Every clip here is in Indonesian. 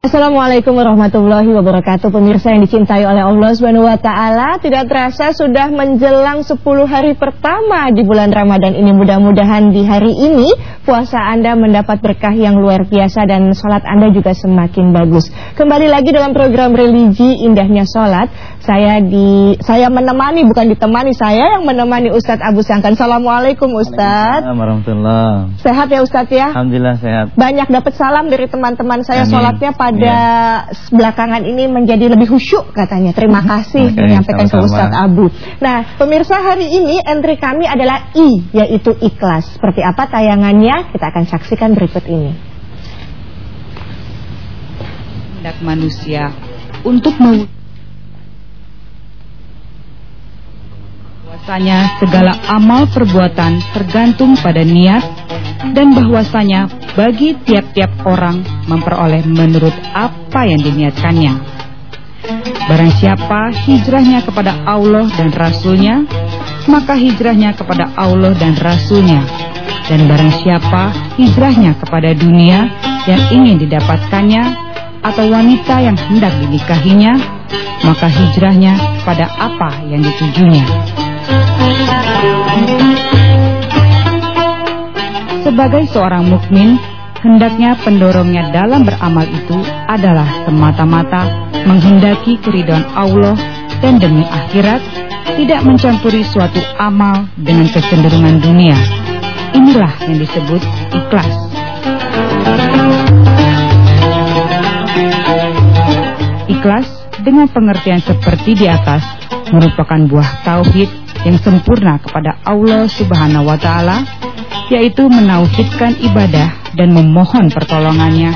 Assalamualaikum warahmatullahi wabarakatuh Pemirsa yang dicintai oleh Allah Subhanahu tidak terasa sudah menjelang 10 hari pertama di bulan Ramadan ini. Mudah-mudahan di hari ini puasa Anda mendapat berkah yang luar biasa dan salat Anda juga semakin bagus. Kembali lagi dalam program religi indahnya salat. Saya di saya menemani bukan ditemani, saya yang menemani Ustadz Abu Sangkan. Assalamualaikum Ustadz. Assalamualaikum Sehat ya Ustadz ya? Alhamdulillah sehat. Banyak dapat salam dari teman-teman saya Amin. sholatnya pada Ya. belakangan ini menjadi lebih khusyuk katanya. Terima kasih Oke, menyampaikan ke. Ustadz Abu. Nah, pemirsa hari ini entry kami adalah I, yaitu ikhlas. Seperti apa tayangannya? Kita akan saksikan berikut ini. hendak manusia untuk mewujudkan bahwasanya segala amal perbuatan tergantung pada niat dan bahwasanya bagi tiap-tiap orang memperoleh menurut apa yang diniatkannya. Barang siapa hijrahnya kepada Allah dan Rasulnya, maka hijrahnya kepada Allah dan Rasulnya. Dan barang siapa hijrahnya kepada dunia yang ingin didapatkannya, atau wanita yang hendak dinikahinya, maka hijrahnya pada apa yang ditujunya. Sebagai seorang mukmin, hendaknya pendorongnya dalam beramal itu adalah semata-mata menghendaki keridhaan Allah dan demi akhirat, tidak mencampuri suatu amal dengan kecenderungan dunia. Inilah yang disebut ikhlas. Ikhlas dengan pengertian seperti di atas merupakan buah tauhid yang sempurna kepada Allah Subhanahu wa taala yaitu menauhidkan ibadah dan memohon pertolongannya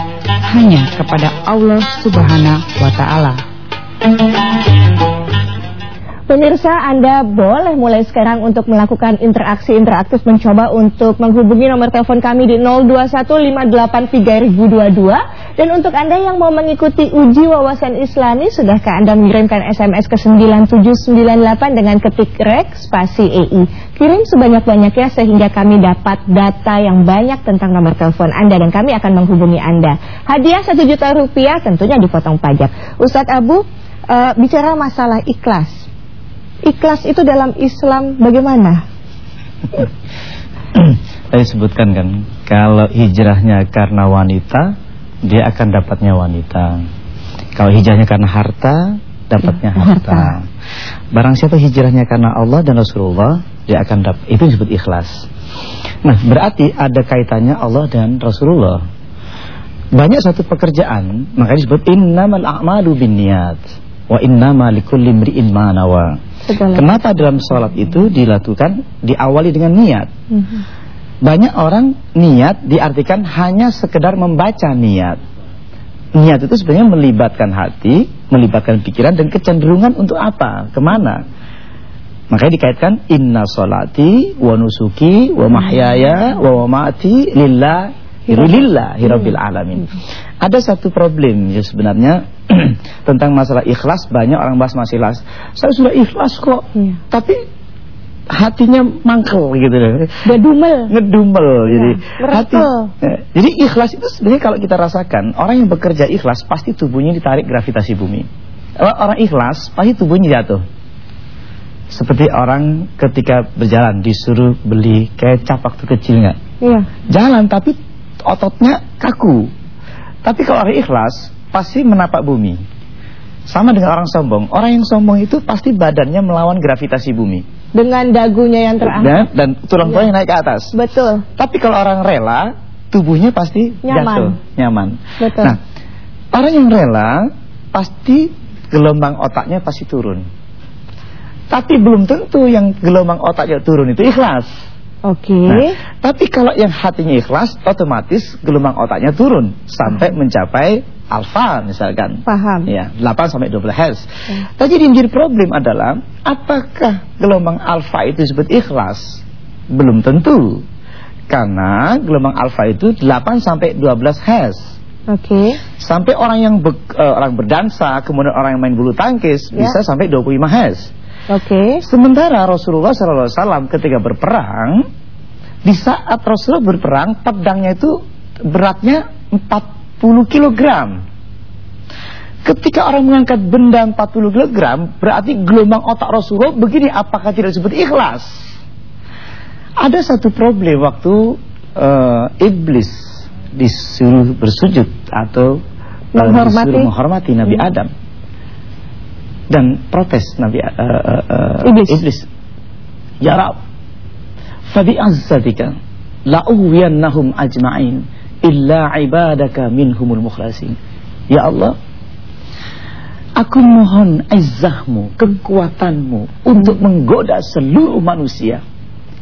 hanya kepada Allah Subhanahu wa taala. Pemirsa, Anda boleh mulai sekarang untuk melakukan interaksi interaktif mencoba untuk menghubungi nomor telepon kami di 02158322 dan untuk Anda yang mau mengikuti uji wawasan Islami sudahkah Anda mengirimkan SMS ke 9798 dengan ketik rek spasi EI. Kirim sebanyak-banyaknya sehingga kami dapat data yang banyak tentang nomor telepon Anda dan kami akan menghubungi Anda. Hadiah 1 juta rupiah tentunya dipotong pajak. Ustadz Abu, eh, bicara masalah ikhlas. Ikhlas itu dalam Islam bagaimana? Tadi sebutkan kan, kalau hijrahnya karena wanita, dia akan dapatnya wanita. Kalau hijrahnya karena harta, dapatnya Ya, harta. harta. Barang siapa hijrahnya karena Allah dan Rasulullah, dia akan dapat. Itu disebut ikhlas. Nah, berarti ada kaitannya Allah dan Rasulullah. Banyak satu pekerjaan, makanya disebut innamal a'malu binniyat wa innama likulli imri'in ma nawa. Kenapa dalam sholat itu dilakukan diawali dengan niat? Mhm. Banyak orang niat diartikan hanya sekedar membaca niat. Niat itu sebenarnya melibatkan hati, melibatkan pikiran dan kecenderungan untuk apa, ke mana. Makanya dikaitkan inna solati wa nusuki wa mahyaya wa mamati lillahi lillahi rabbil alamin. Ada satu problem ya sebenarnya tentang masalah ikhlas banyak orang bahas masalah ikhlas. Saya sudah ikhlas kok, Iya. tapi hatinya mangkel gitu loh. Bedumel. Ngedumel jadi hati. merepel. eh, Jadi ikhlas itu sebenarnya kalau kita rasakan orang yang bekerja ikhlas pasti tubuhnya ditarik gravitasi bumi. Kalau orang ikhlas pasti tubuhnya jatuh. Seperti orang ketika berjalan disuruh beli kecap waktu kecil nggak? Iya. Jalan tapi ototnya kaku. Tapi kalau orang ikhlas pasti menapak bumi. Sama dengan orang sombong. Orang yang sombong itu pasti badannya melawan gravitasi bumi. Dengan dagunya yang terangkat. Dan, dan tulang tulangnya naik ke atas. Betul. Tapi kalau orang rela, tubuhnya pasti Nyaman. jatuh, nyaman. Betul. Nah, orang yang rela pasti gelombang otaknya pasti turun. Tapi belum tentu yang gelombang otaknya turun itu ikhlas. Oke. Nah, tapi kalau yang hatinya ikhlas, otomatis gelombang otaknya turun sampai mencapai alfa misalkan. Paham. Ya, 8 sampai 12 Hz. Ya. Tapi yang menjadi problem adalah apakah gelombang alfa itu disebut ikhlas? Belum tentu. Karena gelombang alfa itu 8 sampai 12 Hz. Oke. Sampai orang yang be- eh, orang berdansa, kemudian orang yang main bulu tangkis Ya. bisa sampai 25 Hz. Oke. Sementara Rasulullah SAW ketika berperang, di saat Rasulullah berperang, pedangnya itu beratnya 40 kilogram. Ketika orang mengangkat benda 40 kg, berarti gelombang otak Rasulullah begini apakah tidak disebut ikhlas? Ada satu problem waktu uh, iblis disuruh bersujud atau uh, menghormati. disuruh menghormati Nabi hmm. Adam dan protes Nabi uh, uh, uh, iblis. iblis. Ya Rab, fabi azzatika la'uwiyannahum ajma'in illa ibadaka minhumul mukhlasin. Ya Allah, Aku mohon izzahmu, kekuatanmu untuk menggoda seluruh manusia.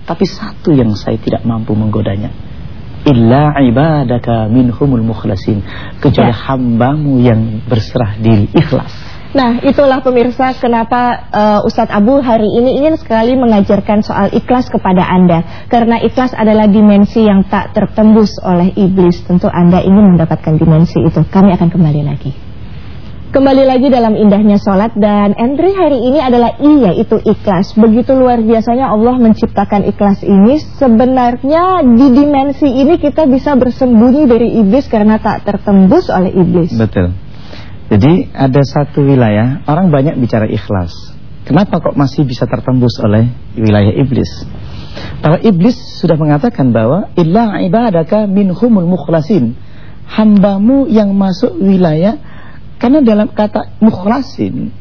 Tapi satu yang saya tidak mampu menggodanya. Illa ibadaka minhumul mukhlasin. Kecuali ya. hambamu yang berserah diri ikhlas. Nah itulah pemirsa kenapa uh, Ustadz Abu hari ini ingin sekali mengajarkan soal ikhlas kepada Anda Karena ikhlas adalah dimensi yang tak tertembus oleh iblis Tentu Anda ingin mendapatkan dimensi itu Kami akan kembali lagi Kembali lagi dalam indahnya sholat dan entry hari ini adalah I yaitu ikhlas. Begitu luar biasanya Allah menciptakan ikhlas ini. Sebenarnya di dimensi ini kita bisa bersembunyi dari iblis karena tak tertembus oleh iblis. Betul. Jadi ada satu wilayah orang banyak bicara ikhlas. Kenapa kok masih bisa tertembus oleh wilayah iblis? Kalau iblis sudah mengatakan bahwa illa ibadaka minhumul mukhlasin. Hambamu yang masuk wilayah karena dalam kata mukhlasin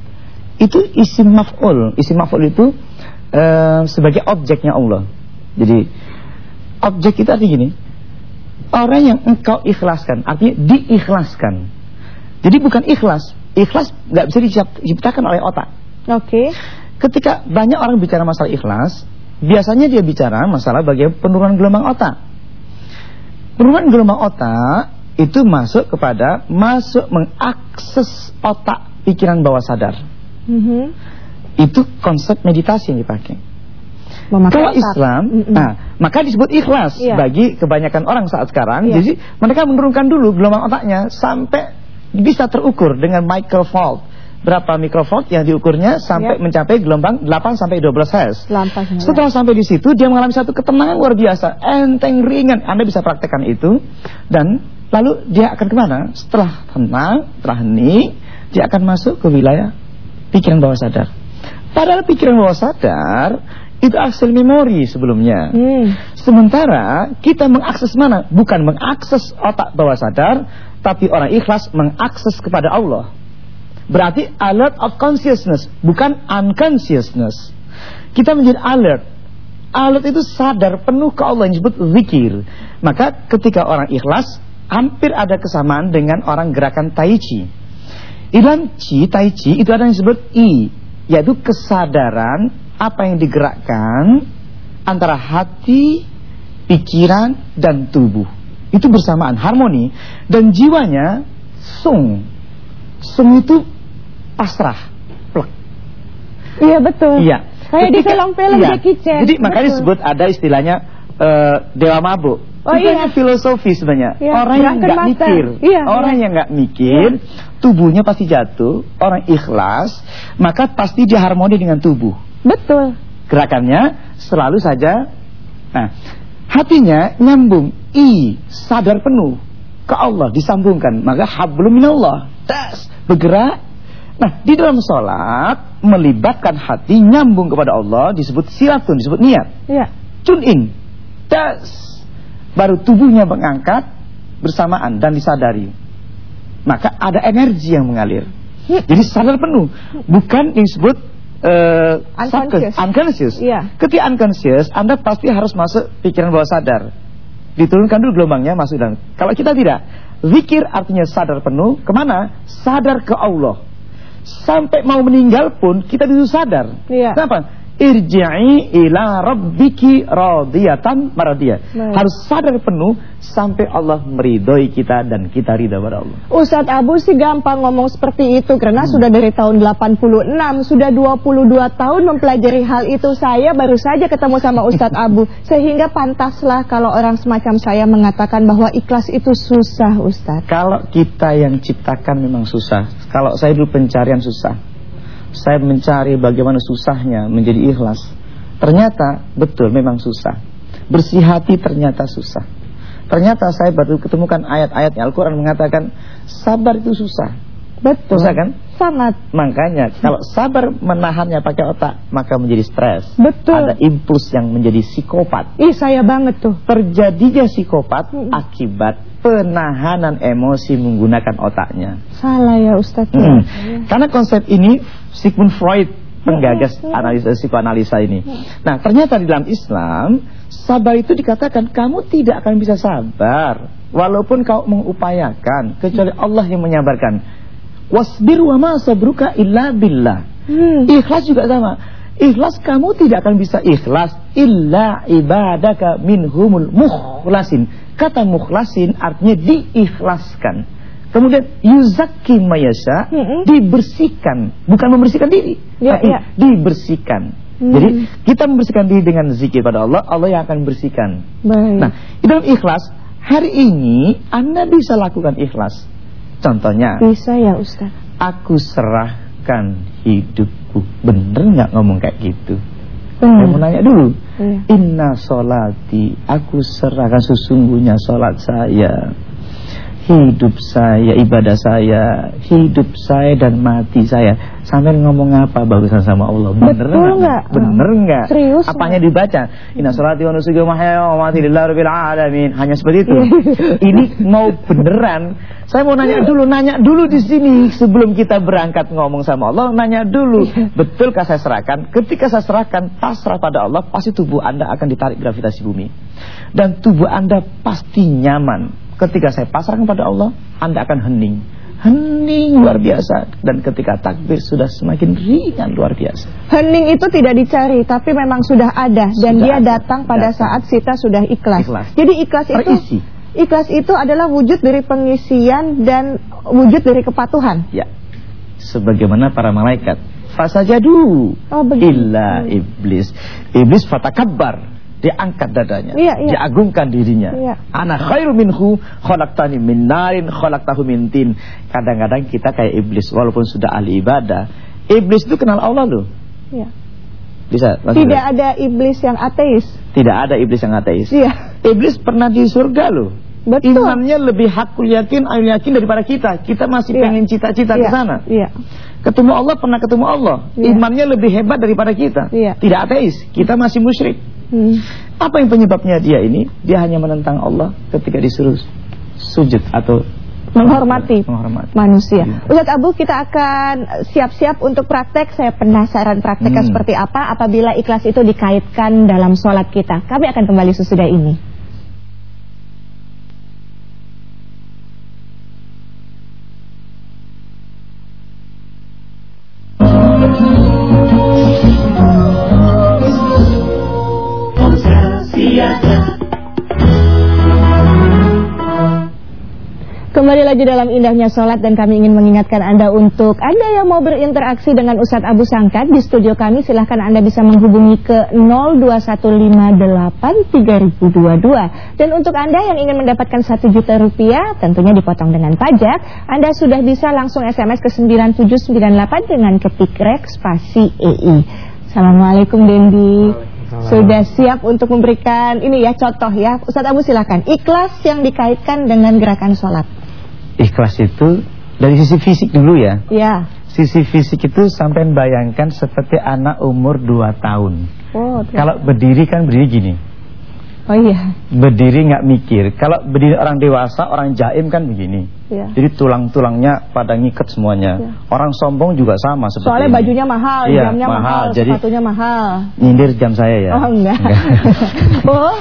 itu isim maf'ul. Isim maf'ul itu uh, sebagai objeknya Allah. Jadi objek itu artinya gini. Orang yang engkau ikhlaskan, artinya diikhlaskan. Jadi bukan ikhlas. Ikhlas nggak bisa diciptakan oleh otak. Oke. Okay. Ketika banyak orang bicara masalah ikhlas, biasanya dia bicara masalah bagaimana penurunan gelombang otak. Penurunan gelombang otak itu masuk kepada masuk mengakses otak pikiran bawah sadar. Mm -hmm. Itu konsep meditasi yang dipakai. Kalau Islam, mm -hmm. nah maka disebut ikhlas yeah. bagi kebanyakan orang saat sekarang. Yeah. Jadi mereka menurunkan dulu gelombang otaknya sampai bisa terukur dengan microvolt berapa mikrovolt yang diukurnya sampai ya. mencapai gelombang 8 sampai 12 Hz. Setelah sampai di situ dia mengalami satu ketenangan luar biasa, enteng ringan. Anda bisa praktekkan itu dan lalu dia akan ke mana? Setelah tenang, setelah hening, dia akan masuk ke wilayah pikiran bawah sadar. Padahal pikiran bawah sadar itu akses memori sebelumnya. Hmm. Sementara kita mengakses mana? Bukan mengakses otak bawah sadar, tapi orang ikhlas mengakses kepada Allah. Berarti alert of consciousness, bukan unconsciousness. Kita menjadi alert. Alert itu sadar penuh ke Allah yang disebut zikir. Maka ketika orang ikhlas, hampir ada kesamaan dengan orang gerakan tai chi. Dalam chi, tai chi itu ada yang disebut i, yaitu kesadaran apa yang digerakkan antara hati, pikiran, dan tubuh. Itu bersamaan, harmoni. Dan jiwanya sung. Sung itu pasrah. Plek. Iya betul. Iya. Kayak di film-film iya. Jackie Chan. Jadi makanya disebut ada istilahnya uh, dewa mabuk. Oh itu iya. filosofi sebenarnya. Ya, orang yang nggak mikir, iya, orang iya. yang nggak mikir, iya. tubuhnya pasti jatuh. Orang ikhlas, maka pasti dia harmoni dengan tubuh. Betul. Gerakannya selalu saja. Nah, hatinya nyambung, i sadar penuh ke Allah disambungkan. Maka hablum minallah, tas bergerak Nah, di dalam sholat melibatkan hati nyambung kepada Allah disebut silatun, disebut niat. Iya. Tune in. Das. Baru tubuhnya mengangkat bersamaan dan disadari. Maka ada energi yang mengalir. Ya. Jadi sadar penuh, bukan yang disebut uh, unconscious. unconscious. Iya. Ketika unconscious, Anda pasti harus masuk pikiran bawah sadar. Diturunkan dulu gelombangnya masuk dan kalau kita tidak, zikir artinya sadar penuh, ke mana? Sadar ke Allah sampai mau meninggal pun kita dulu sadar. Iya. Kenapa? Irji'i ila rabbiki radiyatan maradiyah. Harus sadar penuh sampai Allah meridhoi kita dan kita ridha pada Allah. Ustadz Abu sih gampang ngomong seperti itu karena hmm. sudah dari tahun 86, sudah 22 tahun mempelajari hal itu. Saya baru saja ketemu sama Ustadz Abu sehingga pantaslah kalau orang semacam saya mengatakan bahwa ikhlas itu susah, Ustadz. Kalau kita yang ciptakan memang susah. Kalau saya dulu pencarian susah saya mencari bagaimana susahnya menjadi ikhlas. Ternyata betul memang susah. Bersih hati ternyata susah. Ternyata saya baru ketemukan ayat-ayat Al-Quran mengatakan sabar itu susah. Betul. Susah kan? Sangat. Makanya kalau sabar menahannya pakai otak, maka menjadi stres. Betul. Ada impuls yang menjadi psikopat. Ih, saya banget tuh. Terjadinya psikopat Mm-mm. akibat penahanan emosi menggunakan otaknya. Salah ya Ustadz. Mm. Ya. Karena konsep ini Sigmund Freud penggagas analisa psikoanalisa ini. Nah, ternyata di dalam Islam sabar itu dikatakan kamu tidak akan bisa sabar walaupun kau mengupayakan kecuali Allah yang menyabarkan. Wasbir wa ma sabruka illa billah. Hmm. Ikhlas juga sama. Ikhlas kamu tidak akan bisa ikhlas illa ibadaka minhumul mukhlasin. Kata mukhlasin artinya diikhlaskan. Kemudian yuzakki mayasya Mm-mm. dibersihkan, bukan membersihkan diri, Ya, tapi ya. dibersihkan. Hmm. Jadi kita membersihkan diri dengan zikir pada Allah, Allah yang akan bersihkan. Baik. Nah, di dalam ikhlas hari ini Anda bisa lakukan ikhlas. Contohnya, Bisa ya Ustadz. aku serahkan hidupku. Bener nggak ngomong kayak gitu? Hmm. Saya mau nanya dulu. Iya. Inna solati, aku serahkan sesungguhnya solat saya. Hidup saya, ibadah saya, hidup saya dan mati saya. Sampai ngomong apa bagusan sama Allah? Bener Betul nggak? Bener nggak? Serius Apanya dibaca? Inna solati wa nusuki wa mahyaya wa mamati lillahi rabbil alamin. Hanya seperti itu. Ini mau beneran. Saya mau nanya dulu, nanya dulu di sini sebelum kita berangkat ngomong sama Allah, nanya dulu. Betulkah saya serahkan? Ketika saya serahkan pasrah pada Allah, pasti tubuh Anda akan ditarik gravitasi bumi. Dan tubuh Anda pasti nyaman. Ketika saya pasrahkan pada Allah, Anda akan hening. Hening luar biasa dan ketika takbir sudah semakin ringan luar biasa. Hening itu tidak dicari, tapi memang sudah ada dan Sudah dia ada. datang pada Datang. saat kita sudah ikhlas. Ikhlas. Jadi ikhlas itu Terisi. ikhlas itu adalah wujud dari pengisian dan wujud dari kepatuhan. Ya. Sebagaimana para malaikat. Fasajadu Oh, begitu. illa iblis. Iblis fatakabbar. Dia angkat dadanya. Iya, iya. Dia agungkan dirinya. Iya. Ana khairu minhu khalaqtani min narin khalaqtahu min tin. Kadang-kadang kita kayak iblis walaupun sudah ahli ibadah. Iblis itu kenal Allah loh. Ya. Bisa? Tidak ada iblis yang ateis. Tidak ada iblis yang ateis. Iya. Iblis pernah di surga loh. Betul. Imannya lebih hakul yakin, ainul yakin daripada kita. Kita masih Iya. pengen cita-cita Iya, ke sana. Iya. Ketemu Allah pernah ketemu Allah. Iya. Imannya lebih hebat daripada kita. Iya. Tidak ateis. Kita masih musyrik. Hmm. Apa yang penyebabnya dia ini? Dia hanya menentang Allah ketika disuruh sujud atau Menghormati menghormati. manusia. Iya. Ustadz Abu, kita akan siap-siap untuk praktek. Saya penasaran prakteknya Hmm. seperti apa apabila ikhlas itu dikaitkan dalam sholat kita. Kami akan kembali sesudah ini. Lagi dalam indahnya sholat dan kami ingin mengingatkan Anda untuk Anda yang mau berinteraksi dengan Ustadz Abu Sangkat di studio kami silahkan Anda bisa menghubungi ke 021583022 dan untuk Anda yang ingin mendapatkan 1 juta rupiah tentunya dipotong dengan pajak Anda sudah bisa langsung SMS ke 9798 dengan ketik rek spasi EI Assalamualaikum Dendi. Sudah siap untuk memberikan ini ya contoh ya. Ustadz Abu silakan ikhlas yang dikaitkan dengan gerakan sholat Ikhlas itu dari sisi fisik dulu ya. Ya Sisi fisik itu sampai bayangkan seperti anak umur 2 tahun. Oh, Kalau berdiri kan berdiri gini. Oh iya Berdiri nggak mikir. Kalau berdiri orang dewasa, orang jaim kan begini. ya. Jadi tulang-tulangnya pada ngikat semuanya. Ya. Orang sombong juga sama seperti Soalnya ini. bajunya mahal, Iya, jamnya mahal, mahal. Jadi- sepatunya mahal. Nyindir jam saya ya. Oh enggak. oh.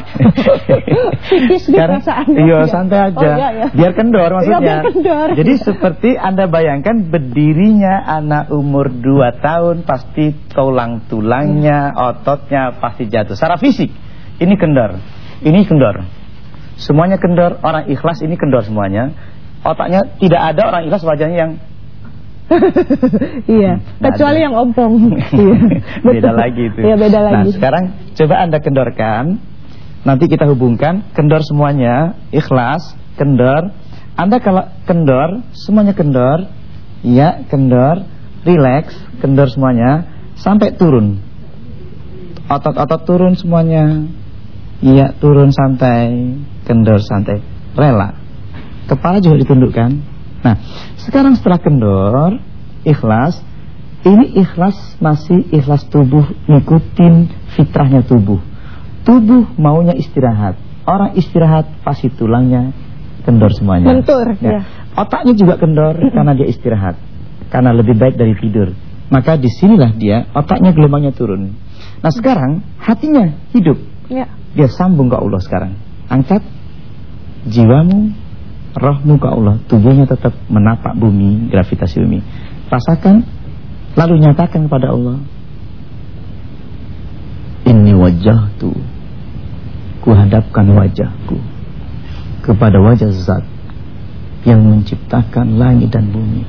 Tipis di Kan, perasaannya. iya Ya. santai aja. Oh, iya, iya. Biar kendor maksudnya. Iya, biar kendor. Jadi seperti Anda bayangkan berdirinya anak umur 2 tahun pasti tulang-tulangnya, ototnya pasti jatuh. Secara fisik ini kendor. Ini kendor. Semuanya kendor, orang ikhlas ini kendor semuanya. Otaknya tidak ada orang ikhlas wajahnya yang Iya, Nggak kecuali ada. yang ompong. Iya. beda lagi itu. Iya, beda Nah, lagi. sekarang coba Anda kendorkan. Nanti kita hubungkan kendor semuanya, ikhlas, kendor. Anda kalau kendor, semuanya kendor. Ya, kendor, relax, kendor semuanya sampai turun. Otot-otot turun semuanya. Iya, turun santai, kendor santai, rela. Kepala juga ditundukkan. Nah, Sekarang setelah kendor, ikhlas, ini ikhlas masih ikhlas tubuh ngikutin fitrahnya tubuh. Tubuh maunya istirahat. Orang istirahat pasti tulangnya kendor semuanya. Kentur, ya. ya. Otaknya juga kendor karena dia istirahat. Karena lebih baik dari tidur. Maka di sinilah dia otaknya gelombangnya turun. Nah sekarang hatinya hidup. Ya. Dia sambung ke Allah sekarang. Angkat jiwamu, rohmu ke Allah. Tubuhnya tetap menapak bumi, gravitasi bumi. Rasakan, lalu nyatakan kepada Allah. Ini wajah tu. Kuhadapkan wajahku kepada wajah zat yang menciptakan langit dan bumi.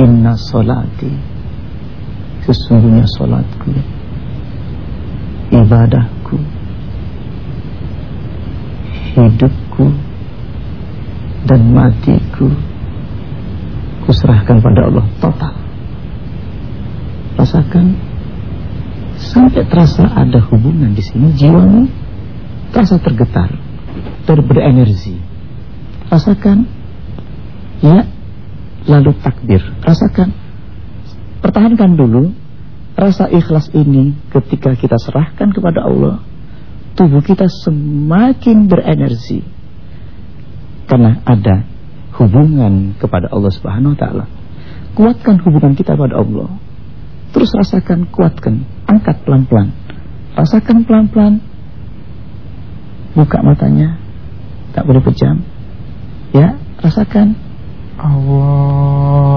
Inna solati Sesungguhnya solatku Ibadahku Hidupku Dan matiku. Kuserahkan pada Allah total. Rasakan Sampai terasa ada hubungan di sini Jiwamu terasa tergetar Dan berenergi Rasakan Ya Lalu takbir. Rasakan Pertahankan dulu Rasa ikhlas ini ketika kita serahkan kepada Allah Tubuh kita semakin berenergi. Karena ada hubungan kepada Allah subhanahu wa ta'ala. Kuatkan hubungan kita pada Allah. Terus rasakan, kuatkan. Angkat pelan-pelan. Rasakan pelan-pelan. Buka matanya. Tak boleh pejam. Ya, rasakan. Allah.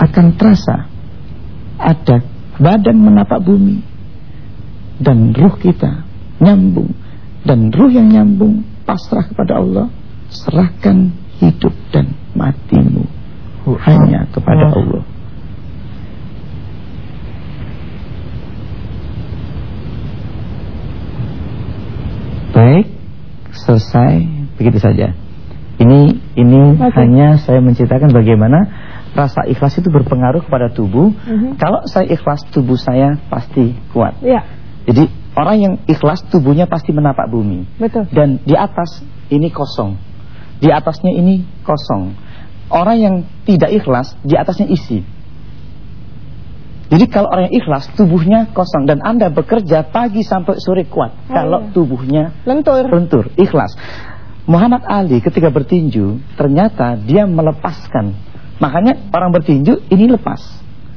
Akan terasa ada badan menapak bumi dan ruh kita nyambung dan ruh yang nyambung pasrah kepada Allah serahkan hidup dan matimu hanya kepada Allah baik selesai begitu saja ini ini okay. hanya saya menceritakan bagaimana rasa ikhlas itu berpengaruh kepada tubuh. Mm -hmm. Kalau saya ikhlas, tubuh saya pasti kuat. Yeah. Jadi orang yang ikhlas tubuhnya pasti menapak bumi. Betul. Dan di atas ini kosong. Di atasnya ini kosong. Orang yang tidak ikhlas di atasnya isi. Jadi kalau orang yang ikhlas tubuhnya kosong dan Anda bekerja pagi sampai sore kuat. Oh, kalau iya. tubuhnya lentur. Lentur, ikhlas. Muhammad Ali ketika bertinju ternyata dia melepaskan Makanya orang bertinju ini lepas.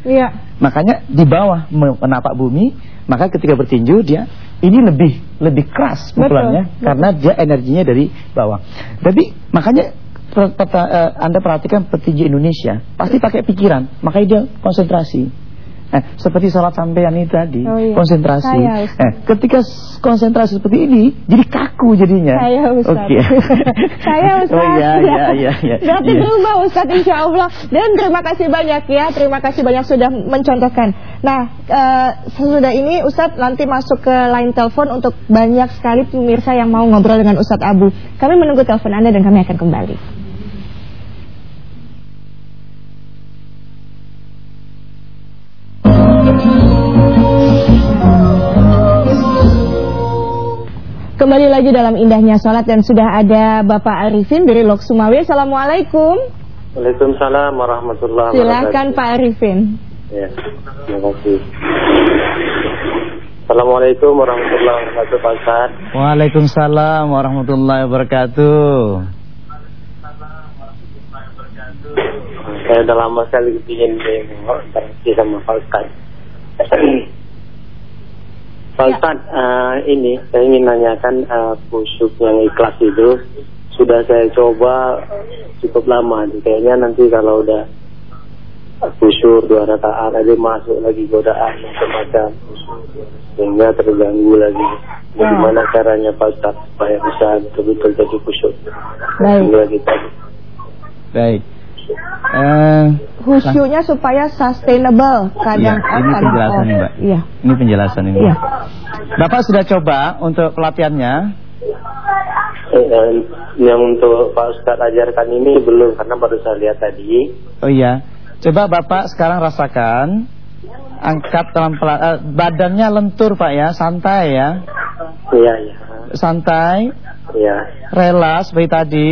Iya. Makanya di bawah menapak bumi, maka ketika bertinju dia ini lebih lebih keras pukulannya karena dia energinya dari bawah. Tapi makanya peta, uh, Anda perhatikan petinju Indonesia pasti pakai pikiran, makanya dia konsentrasi. Eh, seperti sholat sampean ini tadi, oh, iya. konsentrasi. Saya, eh, ketika konsentrasi seperti ini, jadi kaku jadinya. Saya Ustaz. Oke. Okay. saya Ustaz. Oh iya, iya, iya. iya. Berarti iya. berubah Ustaz insya Allah. Dan terima kasih banyak ya, terima kasih banyak sudah mencontohkan. Nah, uh, sesudah ini Ustaz nanti masuk ke line telepon untuk banyak sekali pemirsa yang mau ngobrol dengan Ustaz Abu. Kami menunggu telepon Anda dan kami akan kembali. Kembali lagi dalam indahnya sholat dan sudah ada Bapak Arifin dari Lok Sumawi. Assalamualaikum. Waalaikumsalam warahmatullahi wabarakatuh. Silakan Pak Arifin. Ya, terima kasih. Assalamualaikum warahmatullahi wabarakatuh Pak Ustaz. Waalaikumsalam warahmatullahi wabarakatuh. Saya udah lama sekali ingin berinteraksi sama Pak Ustaz. Pak ya. Ustaz, uh, ini saya ingin nanyakan uh, khusyuk yang ikhlas itu sudah saya coba cukup lama. Kayaknya nanti kalau udah khusyuk dua rakaat aja masuk lagi godaan macam-macam sehingga terganggu lagi. Bagaimana ya. caranya Pak Ustaz supaya bisa betul-betul jadi khusyuk? Baik. Baik. Uh, Khusyuknya supaya sustainable kadang ya, ini kadang penjelasan ini Mbak. Iya. Ini penjelasan ini. Iya. Bapak sudah coba untuk pelatihannya? Eh, yang untuk Pak Ustadz ajarkan ini belum karena baru saya lihat tadi. Oh iya. Coba Bapak sekarang rasakan angkat dalam uh, badannya lentur Pak ya, santai ya. Iya, iya. Santai. Iya. Rela seperti tadi.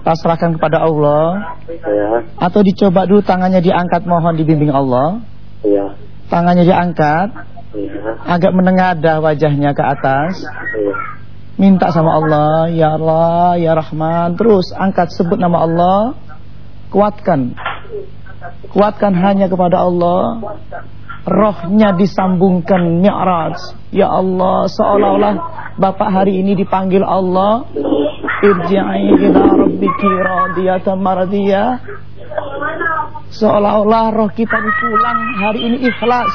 Pasrahkan kepada Allah Ya, atau dicoba dulu tangannya diangkat mohon dibimbing Allah. iya, Tangannya diangkat, iya, agak menengadah wajahnya ke atas. iya. Minta sama Allah, ya Allah, ya Rahman. Terus angkat sebut nama Allah. Kuatkan. Kuatkan hanya kepada Allah. Rohnya disambungkan mi'raj. Ya Allah, seolah-olah Bapak hari ini dipanggil Allah. Irji'i ila rabbiki radiyatan maradiyah. Seolah-olah roh kita dipulang hari ini ikhlas,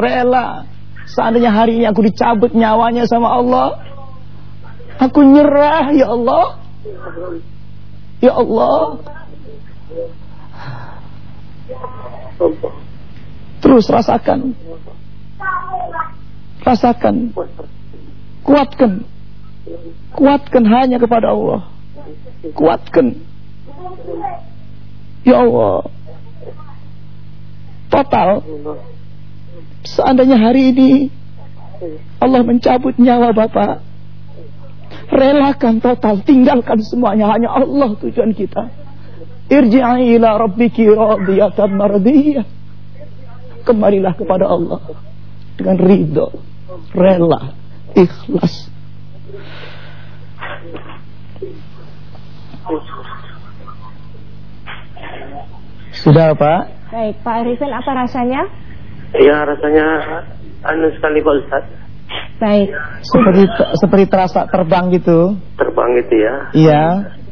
rela. Seandainya hari ini aku dicabut nyawanya sama Allah, aku nyerah ya Allah. Ya Allah. Terus rasakan. Rasakan. Kuatkan. Kuatkan hanya kepada Allah. Kuatkan. Ya Allah. Total. Seandainya hari ini Allah mencabut nyawa Bapak. Relakan total, tinggalkan semuanya hanya Allah tujuan kita. Irji'i ila rabbiki radiyatan mardiyah. Kembalilah kepada Allah dengan ridho, rela, ikhlas. Sudah Pak? Baik, Pak Arifin apa rasanya? Ya, rasanya anu sekali Pak Ustaz. Baik. Seperti seperti terasa terbang gitu. Terbang gitu ya. Iya.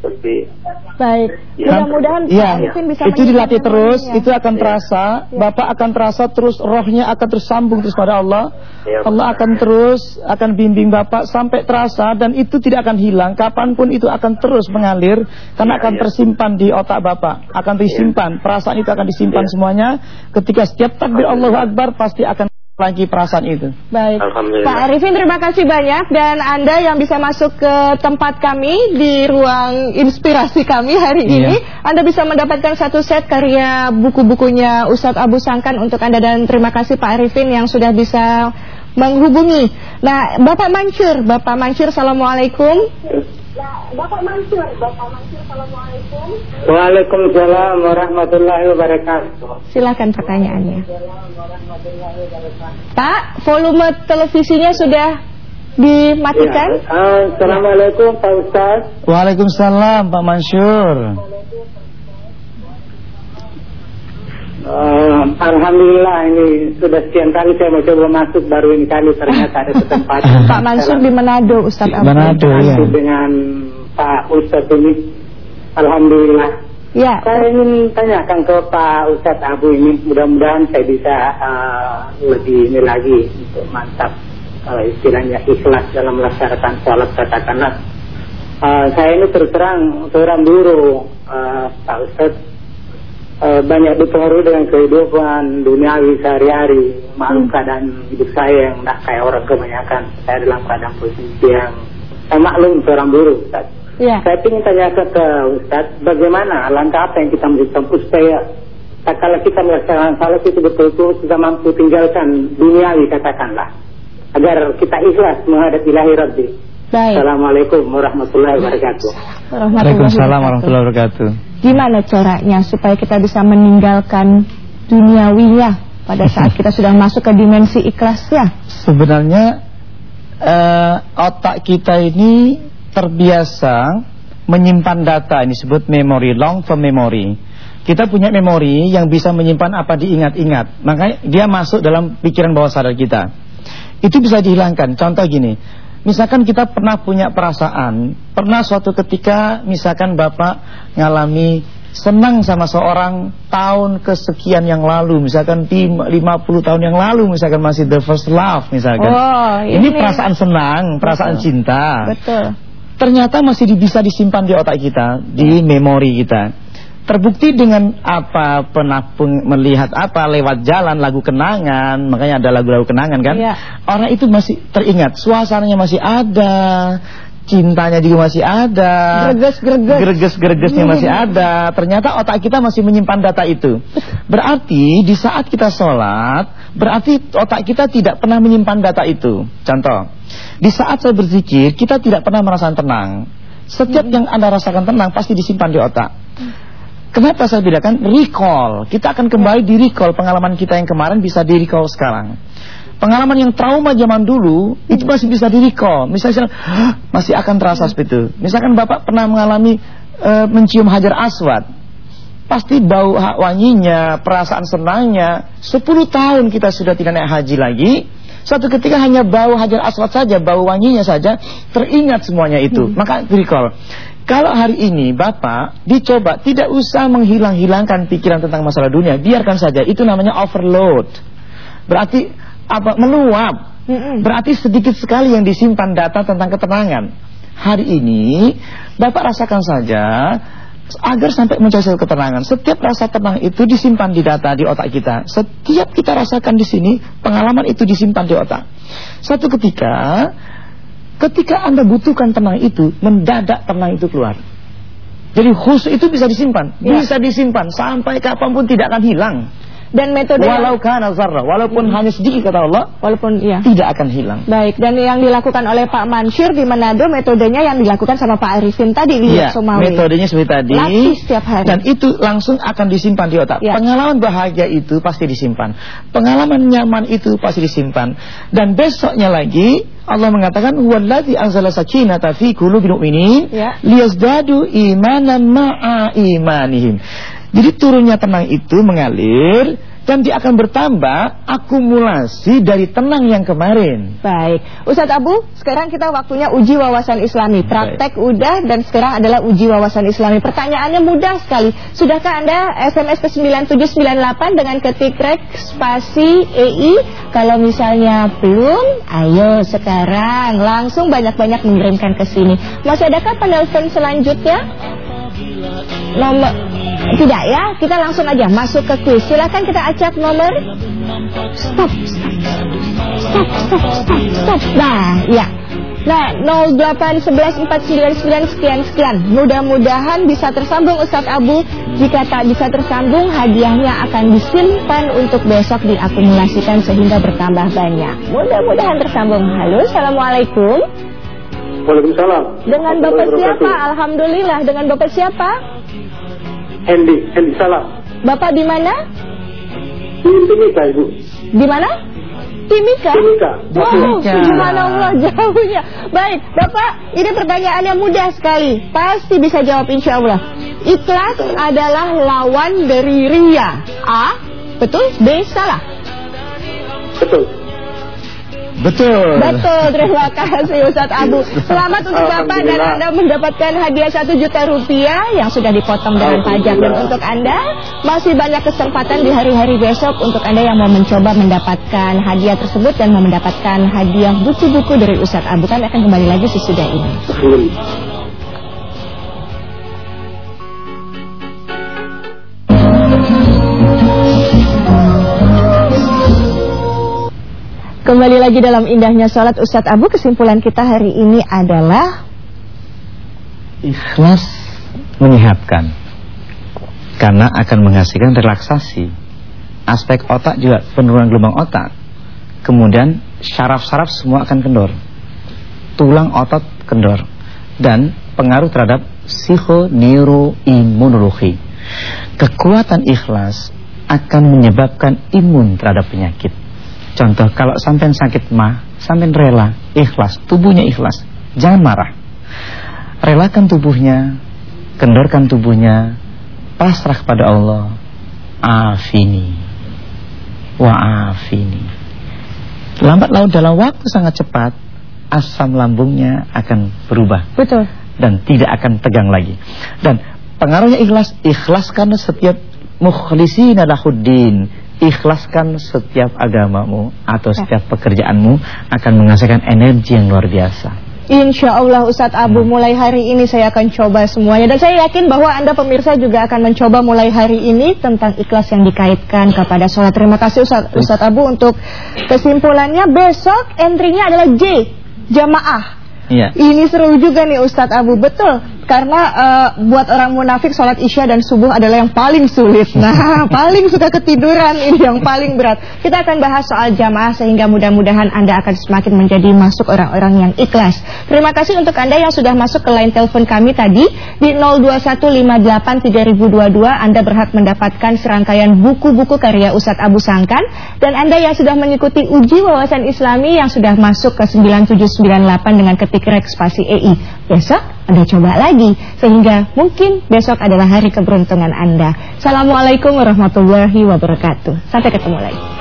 Seperti Baik. Ya. Mudah-mudahan Pak. Arifin bisa Itu dilatih terus, memorinya. itu akan terasa. Bapak akan terasa terus rohnya akan tersambung terus pada Allah. Ya, Allah akan terus akan bimbing Bapak sampai terasa dan itu tidak akan hilang. Kapan pun itu akan terus mengalir karena Ya, akan ya. tersimpan di otak Bapak. Akan disimpan. Perasaan itu akan disimpan Ya. semuanya. Ketika setiap takbir Allahu Akbar pasti akan lagi perasaan itu. Baik. Pak Arifin terima kasih banyak dan Anda yang bisa masuk ke tempat kami di ruang inspirasi kami hari Iya. ini, Anda bisa mendapatkan satu set karya buku-bukunya Ustadz Abu Sangkan untuk Anda dan terima kasih Pak Arifin yang sudah bisa menghubungi. Nah, Bapak Mansur, Bapak Mansur, Assalamualaikum. Waalaikumsalam warahmatullahi wabarakatuh. Silakan pertanyaannya. Pak, volume televisinya sudah dimatikan? Ya, Assalamualaikum Pak Ustaz. Waalaikumsalam Pak Mansur. Eh, Alhamdulillah ini sudah sekian kali saya mencoba masuk baru ini kali ternyata ada kesempatan. Pak Mansur di Manado, Ustadz Abu. Manado ya. Dengan Pak Ustaz ini. Alhamdulillah. Ya, Saya ingin tanyakan ke Pak Ustadz Abu ini, mudah-mudahan saya bisa eh, lebih ini lagi untuk mantap kalau istilahnya ikhlas dalam melaksanakan sholat katakanlah. Eh, saya ini terus terang seorang buruh eh, Pak Ustadz eh, banyak dipengaruhi dengan kehidupan duniawi sehari-hari. Maklum keadaan hidup saya yang tidak kayak orang kebanyakan. Saya dalam keadaan posisi yang saya maklum seorang buruh Ustadz. ya. Saya ingin tanya ke, Ustaz, bagaimana langkah apa yang kita mesti tempuh supaya tak kala kita melaksanakan salat itu betul-betul kita mampu tinggalkan duniawi katakanlah agar kita ikhlas menghadap ilahi Rabbi. Baik. Assalamualaikum warahmatullahi wabarakatuh. Waalaikumsalam warahmatullahi wabarakatuh. Gimana caranya supaya kita bisa meninggalkan duniawinya pada saat kita sudah masuk ke dimensi ikhlasnya? Sebenarnya eh, otak kita ini terbiasa menyimpan data ini disebut memori long term memory. Kita punya memori yang bisa menyimpan apa diingat-ingat. Makanya dia masuk dalam pikiran bawah sadar kita. Itu bisa dihilangkan. Contoh gini. Misalkan kita pernah punya perasaan, pernah suatu ketika misalkan Bapak ngalami senang sama seorang tahun kesekian yang lalu, misalkan di 50 tahun yang lalu misalkan masih the first love misalkan. Oh, ini, ini. perasaan senang, perasaan cinta. Betul. Ternyata masih bisa disimpan di otak kita, di memori kita. Terbukti dengan apa pernah peng- melihat apa lewat jalan lagu kenangan, makanya ada lagu-lagu kenangan kan? Iya. Orang itu masih teringat, suasananya masih ada, cintanya juga masih ada. Greges-greges. Greges-gregesnya masih ada. Ternyata otak kita masih menyimpan data itu. Berarti di saat kita sholat, berarti otak kita tidak pernah menyimpan data itu. Contoh, di saat saya berzikir, kita tidak pernah merasakan tenang. Setiap yang Anda rasakan tenang pasti disimpan di otak. Kenapa saya bedakan? Recall. Kita akan kembali di recall pengalaman kita yang kemarin bisa di recall sekarang. Pengalaman yang trauma zaman dulu itu masih bisa di recall. Misalnya masih akan terasa seperti itu. Misalkan Bapak pernah mengalami uh, mencium hajar aswad. Pasti bau wanginya, perasaan senangnya. 10 tahun kita sudah tidak naik haji lagi. Suatu ketika hanya bau hajar aswad saja, bau wanginya saja, teringat semuanya itu. Hmm. Maka recall. Kalau hari ini Bapak dicoba tidak usah menghilang-hilangkan pikiran tentang masalah dunia, biarkan saja. Itu namanya overload. Berarti apa? Meluap. Berarti sedikit sekali yang disimpan data tentang ketenangan. Hari ini Bapak rasakan saja agar sampai mencari ketenangan. Setiap rasa tenang itu disimpan di data di otak kita. Setiap kita rasakan di sini, pengalaman itu disimpan di otak. Satu ketika, ketika Anda butuhkan tenang itu, mendadak tenang itu keluar. Jadi khusus itu bisa disimpan, ya. bisa disimpan sampai kapan pun tidak akan hilang. Dan metode walau kana zarrah, walaupun hmm. hanya sedikit kata Allah, walaupun ya. tidak akan hilang. Baik, dan yang dilakukan oleh Pak Mansur di Manado metodenya yang dilakukan sama Pak Arifin tadi di ya, Somawi. metodenya seperti tadi. Latih setiap hari. Dan itu langsung akan disimpan di otak. Ya. Pengalaman bahagia itu pasti disimpan. Pengalaman nyaman itu pasti disimpan. Dan besoknya lagi Allah mengatakan wallazi anzala sakinata fi qulubil mu'minin ya. liyazdadu imanan ma'a imanihim. Jadi turunnya tenang itu mengalir dan dia akan bertambah akumulasi dari tenang yang kemarin. Baik, Ustadz Abu, sekarang kita waktunya uji wawasan Islami. Praktek Baik. udah dan sekarang adalah uji wawasan Islami. Pertanyaannya mudah sekali. Sudahkah Anda SMS ke 9798 dengan ketik rek spasi EI? Kalau misalnya belum, ayo sekarang langsung banyak-banyak mengirimkan ke sini. Masih adakah penelpon selanjutnya? Nomor tidak ya, kita langsung aja masuk ke kuis. Silakan kita acak nomor. Stop, stop, stop, stop, stop. Nah, ya. Nah, 0811499 sekian sekian. Mudah-mudahan bisa tersambung Ustadz Abu. Jika tak bisa tersambung, hadiahnya akan disimpan untuk besok diakumulasikan sehingga bertambah banyak. Mudah-mudahan tersambung. Halo, Assalamualaikum. Waalaikumsalam. Dengan Bapak siapa? Alhamdulillah. Dengan Bapak siapa? Hendi, Hendi Salam. Bapak di mana? Di Timika, Ibu. Di mana? Timika? Timika. Wow, subhanallah jauhnya. Baik, Bapak, ini pertanyaannya mudah sekali. Pasti bisa jawab insya Allah. Ikhlas adalah lawan dari ria. A, betul? B, salah. Betul. Betul. Betul, terima kasih Ustadz Abu. Selamat untuk Bapak dan Anda mendapatkan hadiah satu juta rupiah yang sudah dipotong dengan pajak. Dan untuk Anda, masih banyak kesempatan di hari-hari besok untuk Anda yang mau mencoba mendapatkan hadiah tersebut dan mau mendapatkan hadiah buku-buku dari Ustadz Abu. Kami akan kembali lagi sesudah ini. Kembali lagi dalam indahnya sholat Ustadz Abu Kesimpulan kita hari ini adalah Ikhlas menyehatkan Karena akan menghasilkan relaksasi. Aspek otak juga penurunan gelombang otak. Kemudian syaraf-syaraf semua akan kendor. Tulang otot kendor. Dan pengaruh terhadap psikoneuroimunologi. Kekuatan ikhlas akan menyebabkan imun terhadap penyakit Contoh kalau sampai sakit mah, sampai rela, ikhlas, tubuhnya ikhlas, jangan marah. Relakan tubuhnya, kendorkan tubuhnya, pasrah kepada Allah. Afini. Wa afini. Lambat laun dalam waktu sangat cepat, asam lambungnya akan berubah. Betul. Dan tidak akan tegang lagi. Dan pengaruhnya ikhlas, ikhlaskan setiap mukhlisina lahuddin ikhlaskan setiap agamamu atau setiap pekerjaanmu akan menghasilkan energi yang luar biasa. Insya Allah Ustadz Abu hmm. mulai hari ini saya akan coba semuanya. Dan saya yakin bahwa Anda pemirsa juga akan mencoba mulai hari ini Tentang ikhlas yang dikaitkan kepada sholat. Terima kasih Ustadz, Ustadz Abu untuk kesimpulannya. Besok entry-nya adalah J Jamaah Iya. Ini seru juga nih Ustadz Abu. Betul, karena uh, buat orang munafik sholat isya dan subuh adalah yang paling sulit. Nah, paling suka ketiduran ini yang paling berat. Kita akan bahas soal jamaah sehingga mudah-mudahan Anda akan semakin menjadi masuk orang-orang yang ikhlas. Terima kasih untuk Anda yang sudah masuk ke line telepon kami tadi di 021583022. Anda berhak mendapatkan serangkaian buku-buku karya Ustadz Abu Sangkan dan Anda yang sudah mengikuti uji wawasan Islami yang sudah masuk ke 9798 dengan ketik rek spasi EI. Besok Anda coba lagi sehingga mungkin besok adalah hari keberuntungan Anda. Assalamualaikum warahmatullahi wabarakatuh. Sampai ketemu lagi.